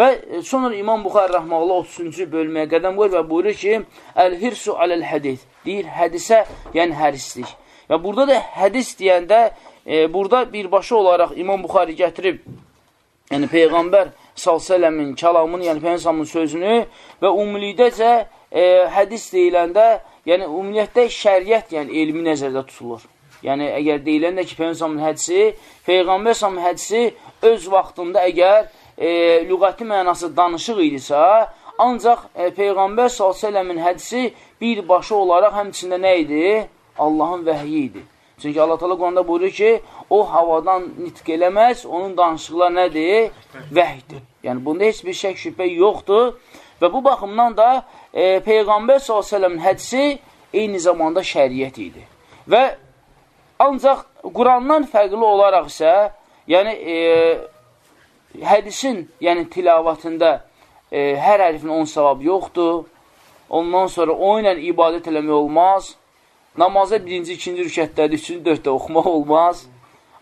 Və e, sonra İmam Buxar Rəhməllah 33-cü bölməyə qədəm qoyur və buyurur ki, Əl-hirsu aləl-hədis, deyir hədisə, yəni hərislik. Və burada da hədis deyəndə, e, burada birbaşa olaraq İmam Buxari gətirib, yəni Peyğəmbər s.ə.v-in kəlamını, yəni Peyğəmbərin sözünü və umumilikdəcə e, hədis deyiləndə, yəni ümumiyyətdə şəriət, yəni elmi nəzərdə tutulur. Yəni, əgər deyiləndə ki, Peyğəmbərin hədisi, Peyğəmbər s.ə.v hədisi öz vaxtında əgər e, lüğəti mənası danışıq idisə, ancaq e, Peyğəmbər s.ə.v-in hədisi birbaşa olaraq həmçində nə idi? Allahın vəhyi idi. Çünki Allah Teala Quranda buyurur ki, o havadan nitq eləməz, onun danışıqları nədir? Vəhdir. Yəni, bunda heç bir şək şübhə yoxdur. Və bu baxımdan da e, Peyğəmbər s.ə.v-in hədisi eyni zamanda şəriət idi. Və ancaq Qurandan fərqli olaraq isə, yəni e, hədisin, yəni tilavatında e, hər hərfin 10 savab yoxdur. Ondan sonra o ilə ibadət eləmək olmaz. Namaza birinci, ikinci rükətlərdə, üçüncü, dörddə oxumaq olmaz.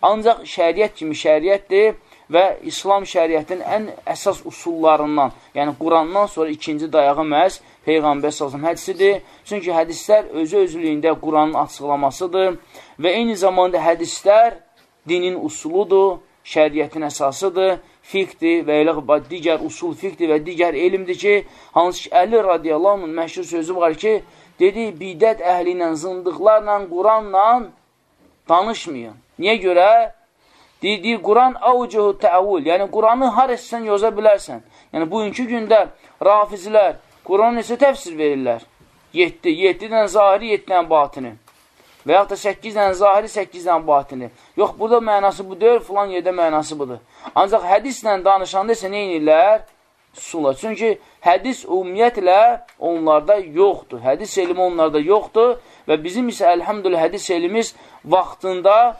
Ancaq şəriət kimi şəriətdir və İslam şəriətinin ən əsas usullarından, yəni Qurandan sonra ikinci dayağı məhz Peyğəmbər salsam hədisidir. Çünki hədislər özü özlüyündə Quranın açıqlamasıdır və eyni zamanda hədislər dinin usuludur, şəriətin əsasıdır fiqdir və elə digər usul fiqdir və digər elmdir ki, hansı ki, Əli radiyallahu anh məşhur sözü var ki, dedi, bidət əhli ilə, zındıqlarla, Quranla danışmayın. Niyə görə? Deyir, Quran avucuhu təavül, yəni Quranı har etsən yoza bilərsən. Yəni, bugünkü gündə rafizlər Quranı neçə təfsir verirlər? 7, 7-dən zahiri, 7-dən batini. Və yaxud da 8 dənə zahiri, 8 dənə batini. Yox, burada mənası bu deyil, filan yerdə mənası budur. Ancaq hədislə danışanda isə nə inirlər? Susunlar. Çünki hədis ümumiyyətlə onlarda yoxdur. Hədis elmi onlarda yoxdur və bizim isə əlhamdülillah hədis elmimiz vaxtında,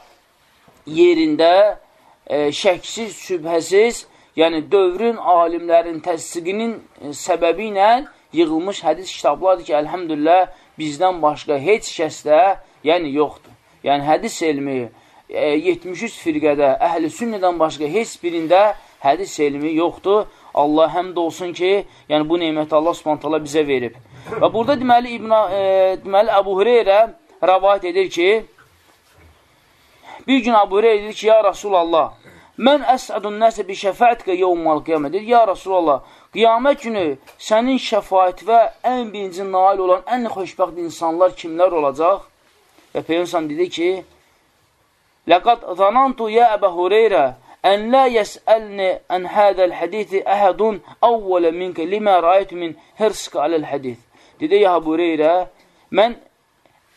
yerində, e, şəksiz, şübhəsiz, yəni dövrün alimlərin təsdiqinin e, səbəbi ilə yığılmış hədis kitablardır ki, əlhamdülillah bizdən başqa heç kəsdə yəni yoxdur. Yəni hədis elmi e, 73 firqədə əhl-i sünnədən başqa heç birində hədis elmi yoxdur. Allah həmd olsun ki, yəni bu neməti Allah Subhanahu bizə verib. Və burada deməli İbn e, deməli Əbu Hüreyrə rivayet edir ki, bir gün Əbu Hüreyrə edir ki, ya Rasulullah, mən əsədun nəsə bi şəfəətkə yevmal qiyamət. Deyir, ya Rasulullah, qiyamət günü sənin şəfaət və ən birinci nail olan ən xoşbəxt insanlar kimlər olacaq? Və Peyyəmsəm dedi ki, Ləqad zanantu ya Əbə Hureyrə ən la yəsəlni ən hədəl hədithi əhədun avvələ minkə limə rayət min hırsqə aləl hədith. Dedi, ya Əbə Hureyrə, mən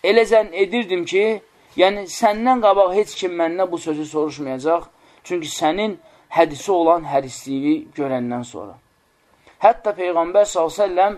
elə zənn edirdim ki, yəni səndən qabaq heç kim məndən bu sözü soruşmayacaq, çünki sənin hədisi olan hərisliyi görəndən sonra. Hətta Peyğəmbər s.ə.v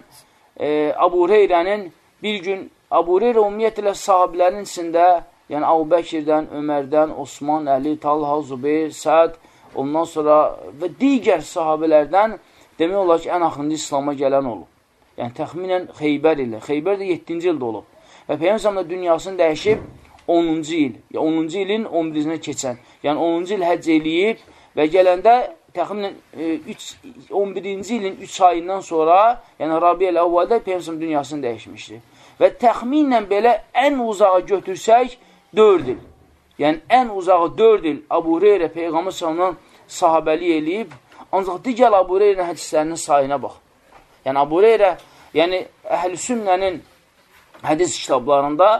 e, Abu Hureyrənin bir gün Abu Hureyra ümumiyyətlə sahabilərin içində, yəni Abu Bəkirdən, Ömərdən, Osman, Əli, Talha, Zubeyr, Səd, ondan sonra və digər sahabələrdən demək olar ki, ən axırıncı İslama gələn olub. Yəni təxminən Xeybər ilə. Xeybər də 7-ci ildə olub. Və Peyyəmsəm də dünyasını dəyişib 10-cu il, 10-cu ilin 11-cinə keçən. Yəni 10-cu il həcc eləyib və gələndə təxminən e, 3, 11-ci ilin 3 ayından sonra, yəni Rabiyyəl əvvəldə Peyyəmsəm dünyasını dəyişmişdir və təxminən belə ən uzağa götürsək 4 il. Yəni, ən uzağı 4 il Abu Hureyre Peyğəmbər sallallahu sahabəli eləyib, ancaq digər Abu Hureyre hədislərinin sayına bax. Yəni, Abu Hureyre, yəni əhl-i sünnənin hədis kitablarında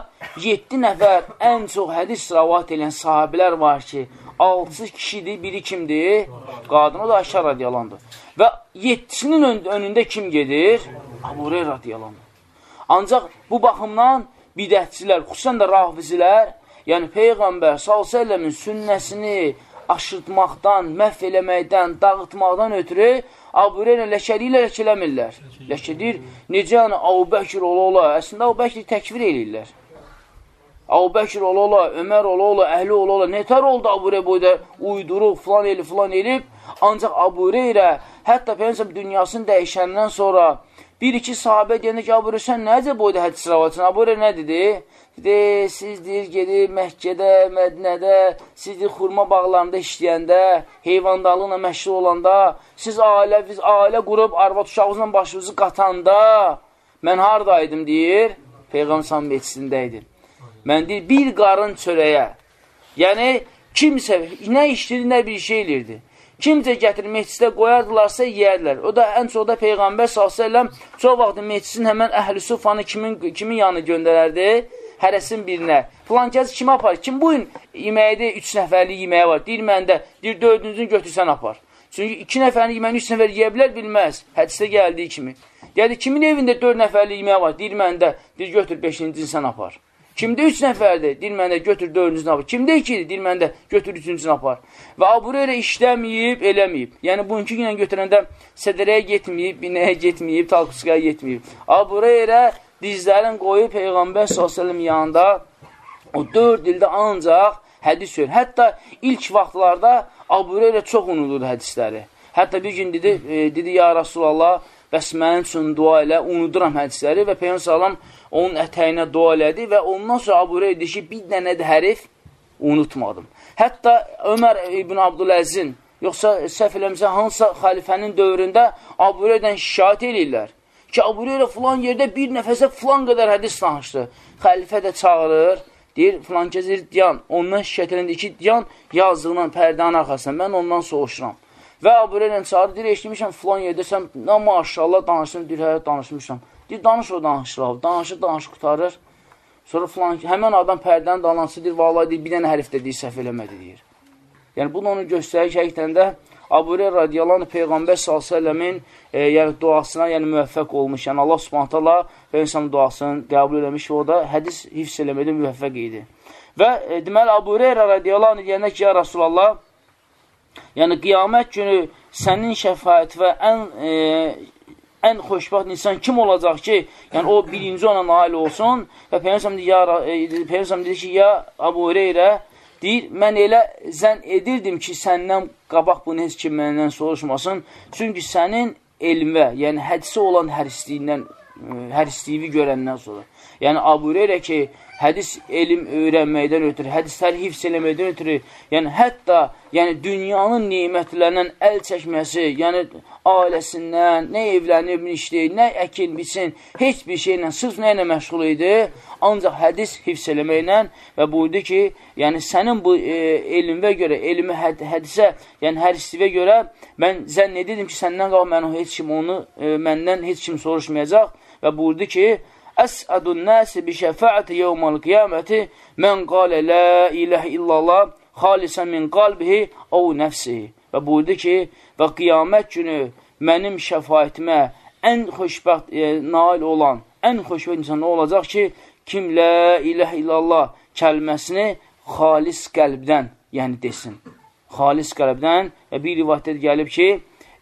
7 nəfər ən çox hədis ravat edən sahabilər var ki, 6 kişidir, biri kimdir? Qadın, o da Ayşə radiyalandır. Və 7-sinin önündə kim gedir? Abu Hureyre radiyalandır. Ancaq bu baxımdan bidətçilər, xüsusən də rafizilər, yəni Peyğəmbər s.ə.v-in sünnəsini aşırtmaqdan, məhv eləməkdən, dağıtmaqdan ötürü Abureylə ləkəli ilə ləkələmirlər. Ləkədir, necə yəni Abu Bəkir ola ola, əslində Abu Bəkir təkvir eləyirlər. Abu Bəkir ola ola, Ömər ola ola, əhli ola ola, netər oldu Abu Reyboyda uydurub, filan elib, filan elib, ancaq Abu Reyrə hətta Peygəmbər dünyasını dəyişəndən sonra bir-iki sahabə deyəndə ki, Abu sən necə boyda hədis rəvatın? Abu nə dedi? Dedi, siz deyir, gedib Məhkədə, Mədinədə, siz deyir, xurma bağlarında işləyəndə, heyvandarlıqla məşğul olanda, siz ailə, biz ailə qurub, arvad uşağınızla başınızı qatanda, mən haradaydım, deyir, Peyğəmbər samimiyyətisində idi. Mən deyir, bir qarın çörəyə, yəni, kimsə nə işləyir, nə bir şey elirdi. Kimcə gətirib meclisdə qoyardılarsa yeyərlər. O da ən çox da Peyğəmbər s.ə.v çox vaxt meclisin həmən əhl-i sufanı kimin, kimin yanı göndərərdi? Hərəsin birinə. Filan kəs kimə apar? Kim bu gün yeməkdə üç nəfərli yeməyə var? Deyir məndə, deyir dördüncünü götürsən apar. Çünki iki nəfərin yeməyini üç nəfər yeyə bilər, bilməz. Hədisdə gəldiyi kimi. Yəni, kimin evində dörd nəfərli yeməyə var? Deyir məndə, deyir götür beşincini sən apar. Kimdə üç nəfərdir? Dil məndə götür dördüncünü apar. Kimdə ikidir? Dil məndə götür üçüncünü apar. Və Abu Hüreyrə işləməyib, eləməyib. Yəni, bugünkü günə götürəndə sədərəyə getməyib, binəyə getməyib, talqıskaya getməyib. Abu Hüreyrə dizlərin qoyub Peyğəmbər s.ə.v yanında o dörd ildə ancaq hədis söylür. Hətta ilk vaxtlarda Abu Hüreyrə çox unudurdu hədisləri. Hətta bir gün dedi, e, dedi ya Rasulallah, bəs mənim üçün dua elə, unuduram hədisləri və Peyğəmbər salam onun ətəyinə dua elədi və ondan sonra Abu Hüreyrə dedi ki, bir dənə də hərif unutmadım. Hətta Ömər ibn Abdüləzin, yoxsa səhv eləmişsə, hansısa xəlifənin dövründə Abu Hüreyrədən şikayət edirlər ki, Abu Hüreyrə filan yerdə bir nəfəsə filan qədər hədis danışdı. Xəlifə də çağırır, deyir, filan kəzir, diyan, ondan şikayət edəndə ki, diyan yazığından, pərdənin arxasından, mən ondan soğuşuram. Və Abu Hüreyrə çağırır, deyir, eşitmişəm filan yerdə sən, nə maşallah danışdın, deyir, hə, danışmışam. Deyir, danış o danışır, danışır, danışır, qutarır. Sonra filan, həmən adam pərdənin dalansı deyir, vallahi deyir, bir dənə hərfdə deyir, səhv eləmədi deyir. Yəni, bunu onu göstərir ki, həqiqətən də Abu Hüreyra radiyallahu Peyğəmbər s.ə.v-in e, yəni, duasına yəni, müvəffəq olmuş. Yəni, Allah subhanət Allah Peyğəmbər duasını qəbul eləmiş və o da hədis hifz eləmədə müvəffəq idi. Və e, deməli, Abu Hüreyra radiyallahu anh deyəndə ki, ya Rasulallah, yəni qiyamət günü sənin şəfayət və ən e, ən xoşbaxt insan kim olacaq ki, yəni o birinci ona nail olsun və Peyyəmsəm e, dedi ki, ya Abu Hüreyrə, deyir, mən elə zən edirdim ki, səndən qabaq bunu heç kim məndən soruşmasın, çünki sənin elmə, yəni hədisi olan hərisliyindən, e, hərisliyi görəndən sonra. Yəni, Abu Hüreyrə ki, hədis elm öyrənməkdən ötürü, hədisləri hifz eləməkdən ötürü, yəni hətta yəni dünyanın nemətlərindən əl çəkməsi, yəni ailəsindən, nə evlənib, işləyir, nə əkin, biçin, heç bir şeylə, sırf nə ilə məşğul idi, ancaq hədis hifz eləməklə və buyurdu ki, yəni sənin bu e, elmə görə, elmi həd hədisə, yəni hərisivə görə mən zənn edirdim ki, səndən qalıb mən heç kim onu, e, məndən heç kim soruşmayacaq və buyurdu ki, Əsədun nəsi bi şəfəəti yevmal qiyaməti mən qalə lə iləhə illallah xalisən min qalbihi o nəfsihi. Və buyurdu ki, və qiyamət günü mənim şəfayətimə ən xoşbəxt e, nail olan, ən xoşbəxt insan olacaq ki, kim lə iləhə illallah kəlməsini xalis qəlbdən, yəni desin. Xalis qəlbdən və bir rivayətdə gəlib ki,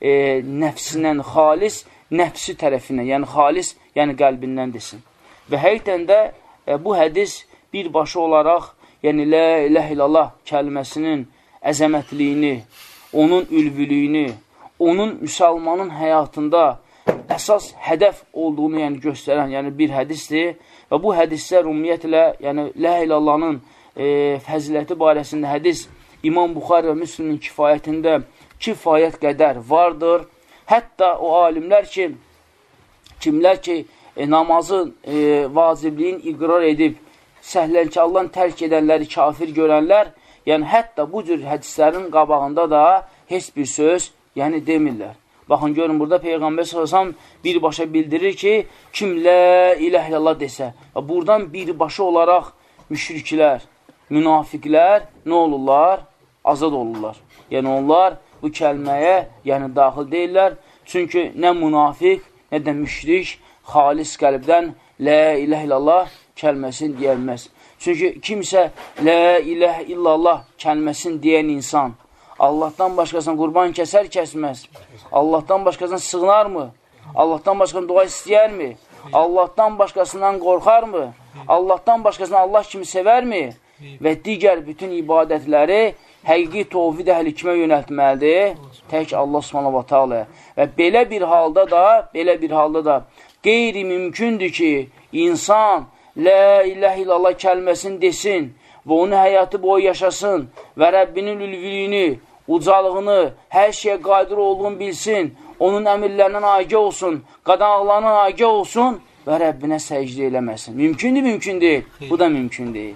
e, nəfsindən xalis, nəfsi tərəfindən, yəni xalis yəni qəlbindən desin. Və həqiqdən də e, bu hədis birbaşa olaraq, yəni Lə iləh illallah kəlməsinin əzəmətliyini, onun ülvülüyünü, onun müsəlmanın həyatında əsas hədəf olduğunu yəni göstərən, yəni bir hədisdir. Və bu hədislər ümumiyyətlə, yəni Lə ilallahın e, fəziləti barəsində hədis İmam Buxar və Müslümin kifayətində kifayət qədər vardır. Hətta o alimlər ki, kimlər ki, e, namazın e, vacibliyin iqrar edib, səhlənkarlan tərk edənləri kafir görənlər, yəni hətta bu cür hədislərin qabağında da heç bir söz yəni demirlər. Baxın, görün, burada Peyğəmbər s.ə.v birbaşa bildirir ki, kim lə iləh illallah desə, buradan birbaşa olaraq müşriklər, münafiqlər nə olurlar? Azad olurlar. Yəni, onlar bu kəlməyə yəni, daxil deyirlər. Çünki nə münafiq, nə də müşrik xalis qəlbdən Lə iləh illallah kəlməsini deyilməz. Çünki kimsə Lə iləh illallah kəlməsini deyən insan Allahdan başqasına qurban kəsər, kəsməz. Allahdan başqasına sığınarmı? Allahdan başqasına dua istəyərmi? Allahdan başqasından qorxarmı? Allahdan başqasına Allah kimi sevərmi? Və digər bütün ibadətləri həqiqi tovhid əhli kimə yönəltməlidir? Tək Allah subhanahu wa ta'ala. Və belə bir halda da, belə bir halda da qeyri-mümkündür ki, insan Lə iləh illallah kəlməsini desin və onu həyatı boyu yaşasın və Rəbbinin ülvülüyünü, ucalığını, hər şeyə qadir olduğunu bilsin, onun əmirlərindən agə olsun, qadanaqlarından agə olsun və Rəbbinə səcdə eləməsin. Mümkündür, mümkün deyil. Bu da mümkün deyil.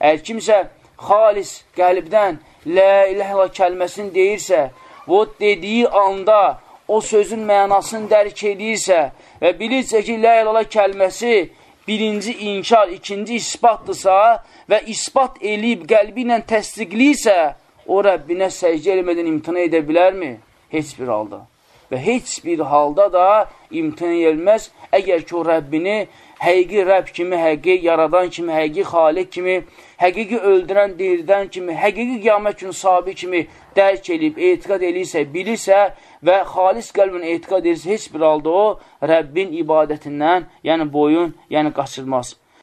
Əgər kimsə xalis qəlbdən Lə iləh illallah kəlməsini deyirsə, və dediyi anda o sözün mənasını dərk edirsə və bilirsə ki, Lə iləh kəlməsi birinci inkar, ikinci isbatdırsa və isbat eləyib qəlbi ilə təsdiqliysə, o Rəbbinə səcdə eləmədən imtina edə bilərmi? Heç bir halda. Və heç bir halda da imtina edilməz, əgər ki, o Rəbbini həqiqi Rəbb kimi, həqiqi yaradan kimi, həqiqi xalik kimi, həqiqi öldürən, diridən kimi, həqiqi qiyamət günü sahibi kimi dərk edib, etiqad eləyirsə, bilirsə və xalis qəlbin etiqad edirsə, heç bir halda o Rəbbin ibadətindən, yəni boyun, yəni qaçırmaz.